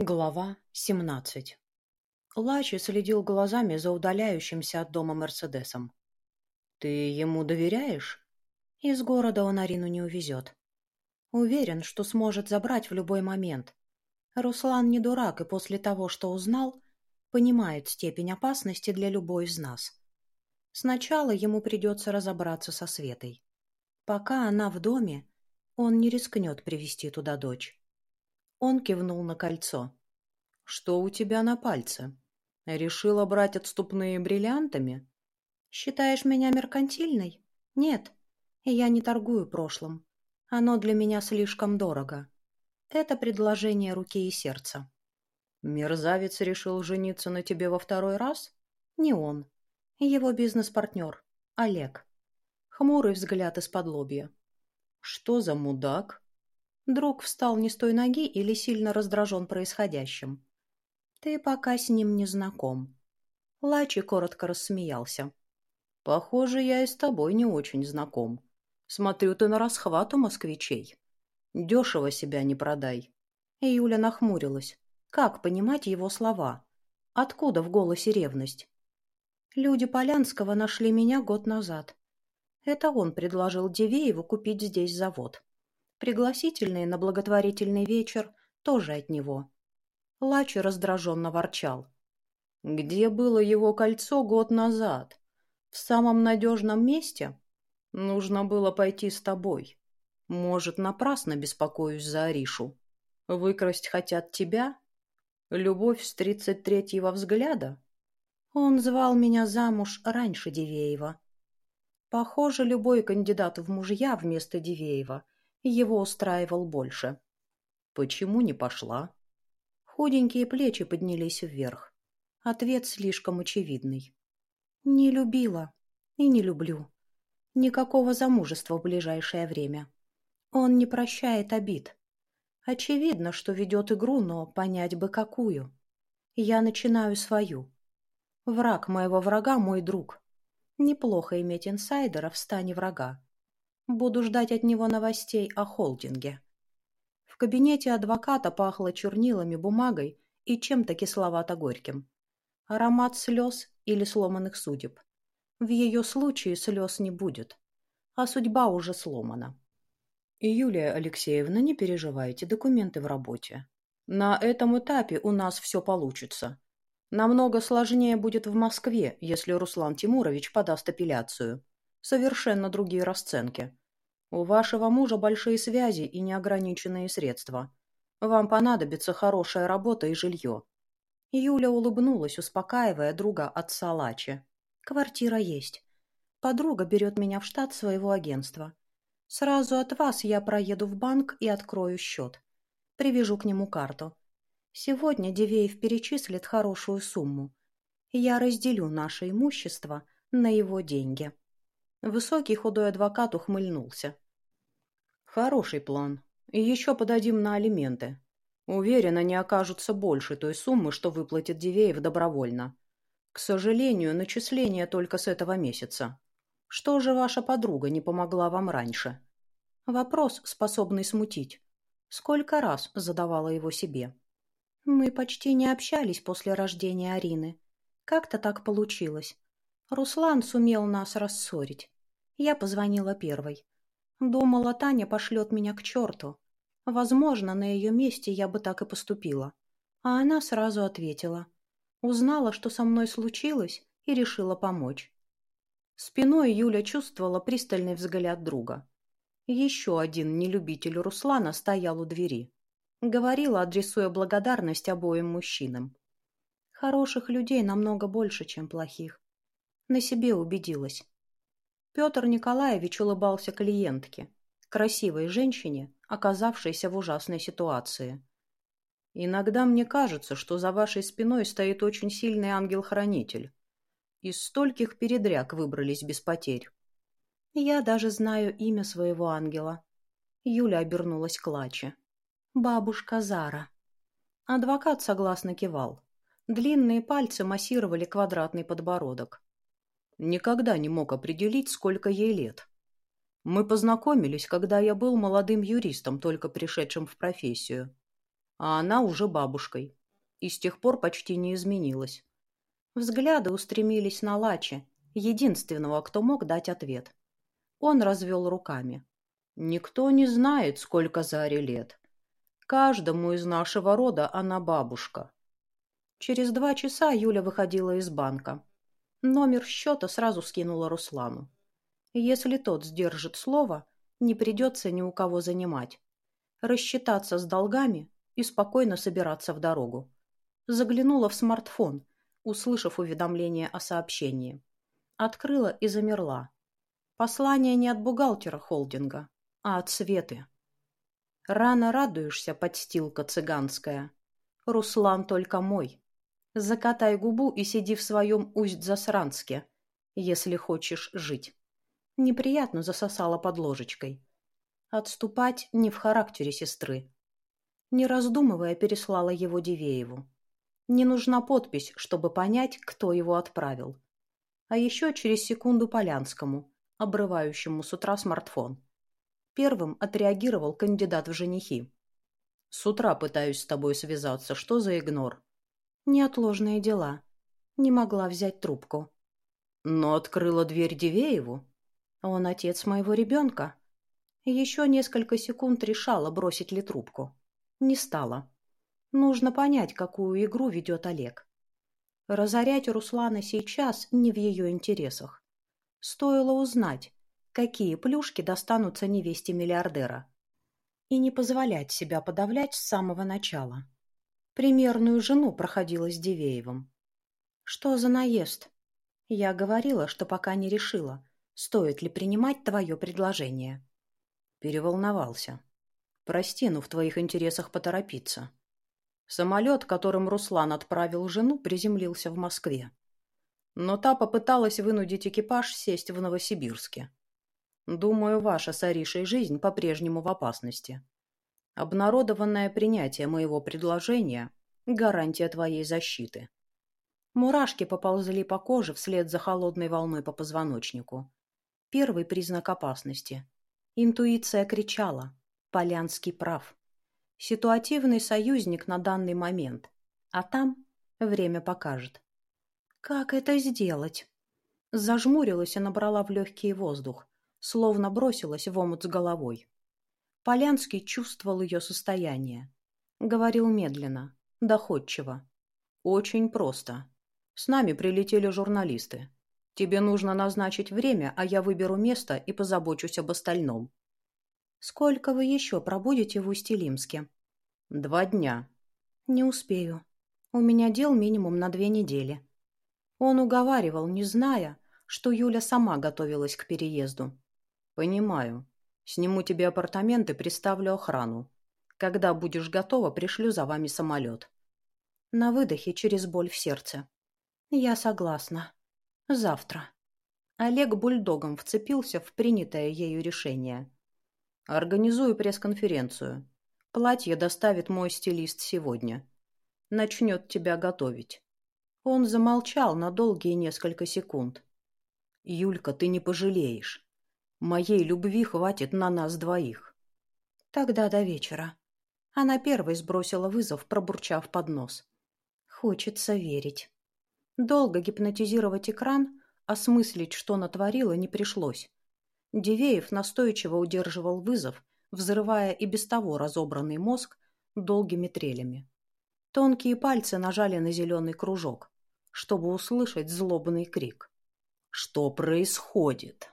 Глава 17 Лачи следил глазами за удаляющимся от дома Мерседесом. «Ты ему доверяешь?» «Из города он Арину не увезет. Уверен, что сможет забрать в любой момент. Руслан не дурак и после того, что узнал, понимает степень опасности для любой из нас. Сначала ему придется разобраться со Светой. Пока она в доме, он не рискнет привести туда дочь. Он кивнул на кольцо. «Что у тебя на пальце? Решила брать отступные бриллиантами?» «Считаешь меня меркантильной? Нет. Я не торгую прошлым. Оно для меня слишком дорого. Это предложение руки и сердца». «Мерзавец решил жениться на тебе во второй раз?» «Не он. Его бизнес-партнер. Олег». Хмурый взгляд из-под лобья. «Что за мудак?» Друг встал не с той ноги или сильно раздражен происходящим. «Ты пока с ним не знаком». Лачи коротко рассмеялся. «Похоже, я и с тобой не очень знаком. Смотрю, ты на расхват у москвичей. Дешево себя не продай». Юля нахмурилась. Как понимать его слова? Откуда в голосе ревность? Люди Полянского нашли меня год назад. Это он предложил Дивееву купить здесь завод. Пригласительные на благотворительный вечер тоже от него. Лачи раздраженно ворчал. «Где было его кольцо год назад? В самом надежном месте? Нужно было пойти с тобой. Может, напрасно беспокоюсь за Аришу. Выкрасть хотят тебя? Любовь с тридцать третьего взгляда?» Он звал меня замуж раньше Дивеева. Похоже, любой кандидат в мужья вместо Дивеева – его устраивал больше. Почему не пошла? Худенькие плечи поднялись вверх. Ответ слишком очевидный. Не любила и не люблю. Никакого замужества в ближайшее время. Он не прощает обид. Очевидно, что ведет игру, но понять бы какую. Я начинаю свою. Враг моего врага – мой друг. Неплохо иметь инсайдера в стане врага. Буду ждать от него новостей о холдинге. В кабинете адвоката пахло чернилами, бумагой и чем-то кисловато-горьким. Аромат слез или сломанных судеб. В ее случае слез не будет, а судьба уже сломана. Юлия Алексеевна, не переживайте, документы в работе. На этом этапе у нас все получится. Намного сложнее будет в Москве, если Руслан Тимурович подаст апелляцию. Совершенно другие расценки. У вашего мужа большие связи и неограниченные средства. Вам понадобится хорошая работа и жилье. Юля улыбнулась, успокаивая друга отца Лачи. Квартира есть. Подруга берет меня в штат своего агентства. Сразу от вас я проеду в банк и открою счет. Привяжу к нему карту. Сегодня Дивеев перечислит хорошую сумму. Я разделю наше имущество на его деньги. Высокий худой адвокат ухмыльнулся. «Хороший план. И еще подадим на алименты. Уверена, не окажутся больше той суммы, что выплатит Дивеев добровольно. К сожалению, начисление только с этого месяца. Что же ваша подруга не помогла вам раньше?» Вопрос, способный смутить. Сколько раз задавала его себе. «Мы почти не общались после рождения Арины. Как-то так получилось. Руслан сумел нас рассорить. Я позвонила первой. Думала, Таня пошлет меня к черту. Возможно, на ее месте я бы так и поступила. А она сразу ответила. Узнала, что со мной случилось, и решила помочь. Спиной Юля чувствовала пристальный взгляд друга. Еще один нелюбитель Руслана стоял у двери. Говорила, адресуя благодарность обоим мужчинам. Хороших людей намного больше, чем плохих на себе убедилась. Петр Николаевич улыбался клиентке, красивой женщине, оказавшейся в ужасной ситуации. «Иногда мне кажется, что за вашей спиной стоит очень сильный ангел-хранитель. Из стольких передряг выбрались без потерь». «Я даже знаю имя своего ангела». Юля обернулась к Лаче. «Бабушка Зара». Адвокат согласно кивал. Длинные пальцы массировали квадратный подбородок. Никогда не мог определить, сколько ей лет. Мы познакомились, когда я был молодым юристом, только пришедшим в профессию. а она уже бабушкой. И с тех пор почти не изменилась. Взгляды устремились на Лачи, единственного, кто мог дать ответ. Он развел руками. «Никто не знает, сколько Заре лет. Каждому из нашего рода она бабушка». Через два часа Юля выходила из банка. Номер счета сразу скинула Руслану. Если тот сдержит слово, не придется ни у кого занимать. Рассчитаться с долгами и спокойно собираться в дорогу. Заглянула в смартфон, услышав уведомление о сообщении. Открыла и замерла. Послание не от бухгалтера холдинга, а от Светы. Рано радуешься, подстилка цыганская. Руслан только мой. Закатай губу и сиди в своем усть-засранске, если хочешь жить. Неприятно засосала под ложечкой. Отступать не в характере сестры. Не раздумывая, переслала его Дивееву. Не нужна подпись, чтобы понять, кто его отправил. А еще через секунду Полянскому, обрывающему с утра смартфон. Первым отреагировал кандидат в женихи. «С утра пытаюсь с тобой связаться. Что за игнор?» «Неотложные дела. Не могла взять трубку». «Но открыла дверь Дивееву?» Он отец моего ребенка. Еще несколько секунд решала, бросить ли трубку. Не стала. Нужно понять, какую игру ведет Олег. Разорять Руслана сейчас не в ее интересах. Стоило узнать, какие плюшки достанутся невесте миллиардера. И не позволять себя подавлять с самого начала. Примерную жену проходила с Дивеевым. Что за наезд? Я говорила, что пока не решила, стоит ли принимать твое предложение. Переволновался. Прости, но в твоих интересах поторопиться. Самолет, которым Руслан отправил жену, приземлился в Москве. Но та попыталась вынудить экипаж сесть в Новосибирске. Думаю, ваша с Аришей жизнь по-прежнему в опасности. Обнародованное принятие моего предложения – гарантия твоей защиты. Мурашки поползли по коже вслед за холодной волной по позвоночнику. Первый признак опасности. Интуиция кричала. Полянский прав. Ситуативный союзник на данный момент. А там время покажет. Как это сделать? Зажмурилась и набрала в легкий воздух, словно бросилась в омут с головой. Полянский чувствовал ее состояние. Говорил медленно, доходчиво. «Очень просто. С нами прилетели журналисты. Тебе нужно назначить время, а я выберу место и позабочусь об остальном. Сколько вы еще пробудете в Усть-Илимске? Два дня. Не успею. У меня дел минимум на две недели. Он уговаривал, не зная, что Юля сама готовилась к переезду. Понимаю. Сниму тебе апартаменты, приставлю охрану. Когда будешь готова, пришлю за вами самолет. На выдохе через боль в сердце. Я согласна. Завтра. Олег бульдогом вцепился в принятое ею решение. Организую пресс-конференцию. Платье доставит мой стилист сегодня. Начнет тебя готовить. Он замолчал на долгие несколько секунд. Юлька, ты не пожалеешь. Моей любви хватит на нас двоих. Тогда до вечера. Она первой сбросила вызов, пробурчав под нос. Хочется верить. Долго гипнотизировать экран, осмыслить, что натворила, не пришлось. Дивеев настойчиво удерживал вызов, взрывая и без того разобранный мозг долгими трелями. Тонкие пальцы нажали на зеленый кружок, чтобы услышать злобный крик. «Что происходит?»